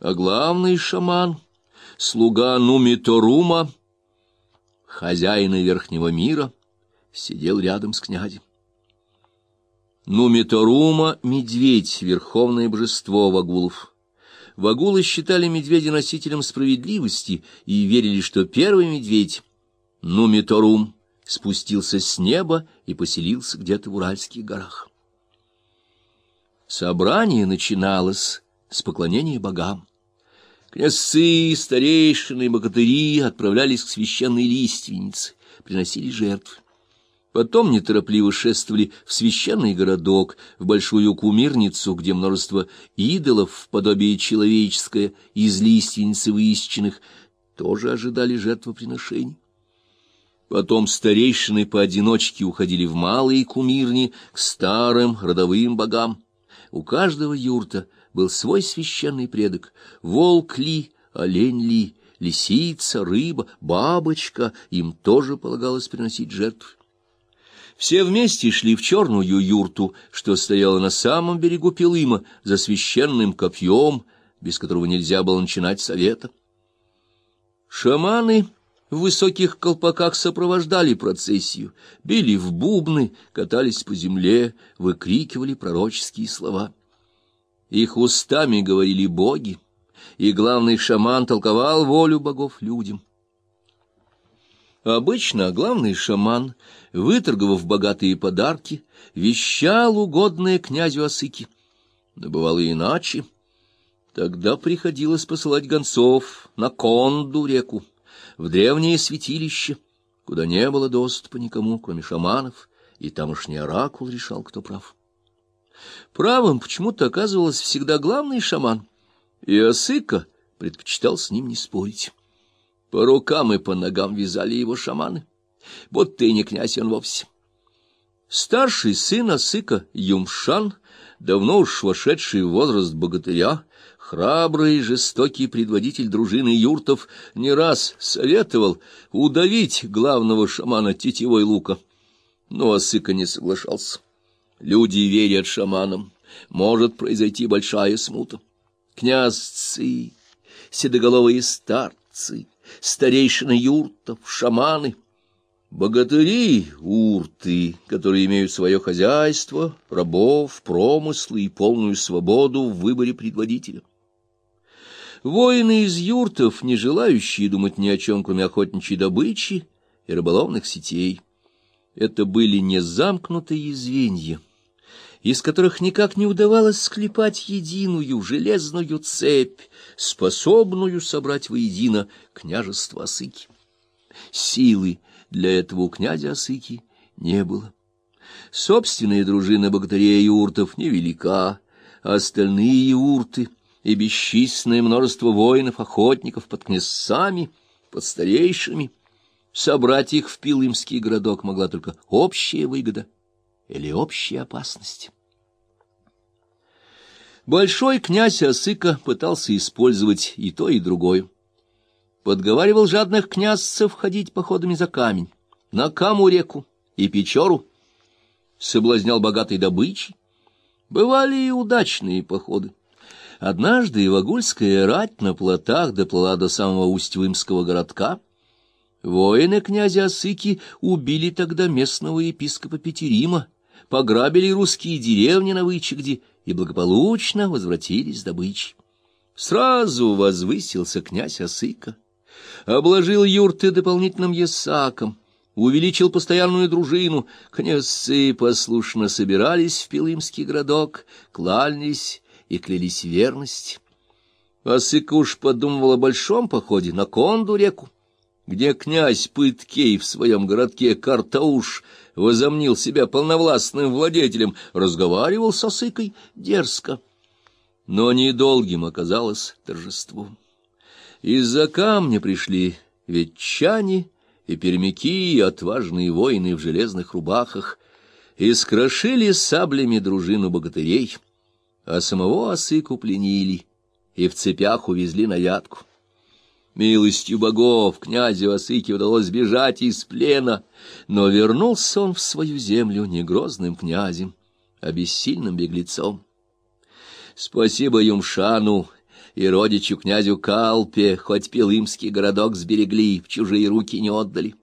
а главный шаман, слуга Нумиторума, хозяина Верхнего мира, сидел рядом с князем. Нумиторума — медведь, верховное божество вагулов. Вагулы считали медведя носителем справедливости и верили, что первый медведь, Нумиторум, спустился с неба и поселился где-то в Уральских горах. Собрание начиналось с поклонения богам. Князцы, старейшины и богатыри отправлялись к священной лиственнице, приносили жертвы. Потом неторопливо шествовали в священный городок, в большую кумирницу, где множество идолов, в подобие человеческое, из лиственницы выищенных, тоже ожидали жертвоприношений. Потом старейшины поодиночке уходили в малые кумирни к старым родовым богам. У каждого юрта был свой священный предок — волк ли, олень ли, лисица, рыба, бабочка, им тоже полагалось приносить жертвы. Все вместе шли в черную юрту, что стояла на самом берегу Пилыма, за священным копьем, без которого нельзя было начинать совета. Шаманы в высоких колпаках сопровождали процессию, били в бубны, катались по земле, выкрикивали пророческие слова. Их устами говорили боги, и главный шаман толковал волю богов людям. Обычно главный шаман, выторговав богатые подарки, вещал угодное князю Осыки. Но бывало иначе. Тогда приходилось посылать гонцов на Конду реку, в древнее святилище, куда не было доступа никому, кроме шаманов, и тамошний оракул решал, кто прав. Правым почему-то оказывался всегда главный шаман, и Осыка предпочитал с ним не спорить. По рукам и по ногам вязали его шаманы, будто и не князь он вовсе. Старший сын Осыка, Юмшан, давно уж вошедший в возраст богатыря, Храбрый и жестокий предводитель дружины юртов не раз советовал удавить главного шамана тетивой лука. Но Осыка не соглашался. Люди верят шаманам. Может произойти большая смута. Князцы, седоголовые старцы, старейшины юртов, шаманы — Богатыри — урты, которые имеют свое хозяйство, рабов, промыслы и полную свободу в выборе предводителя. Воины из юртов, не желающие думать ни о чем, кроме охотничьей добычи и рыболовных сетей. Это были не замкнутые звенья, из которых никак не удавалось склепать единую железную цепь, способную собрать воедино княжество Осыки. Силы для этого у князя Осыки не было. Собственная дружина богатырей и уртов невелика, а остальные урты — и бесчисленное множество воинов-охотников под князцами, под старейшими. Собрать их в Пилымский городок могла только общая выгода или общая опасность. Большой князь Осыка пытался использовать и то, и другое. Подговаривал жадных князцев ходить походами за камень, на Каму-реку и Печору, соблазнял богатой добычей. Бывали и удачные походы. Однажды Ивагульская рать на плотах доплыла до самого Усть-Вымского городка. Воины князя Осыки убили тогда местного епископа Петерима, пограбили русские деревни на Вычегде и благополучно возвратились с добычей. Сразу возвысился князь Осыка, обложил юрты дополнительным ясаком, увеличил постоянную дружину, князцы послушно собирались в Пилымский городок, кланялись и клялись верность. Осыка уж подумывал о большом походе на Конду реку, где князь Пыткей в своем городке Картауш возомнил себя полновластным владетелем, разговаривал с Осыкой дерзко. Но недолгим оказалось торжество. Из-за камня пришли ветчане и пермяки, и отважные воины в железных рубахах, и скрошили саблями дружину богатырей — а самого Осыку пленили и в цепях увезли на ядку. Милостью богов князю Осыке удалось сбежать из плена, но вернулся он в свою землю не грозным князем, а бессильным беглецом. Спасибо Юмшану и родичу князю Калпе, хоть Пилымский городок сберегли, в чужие руки не отдали.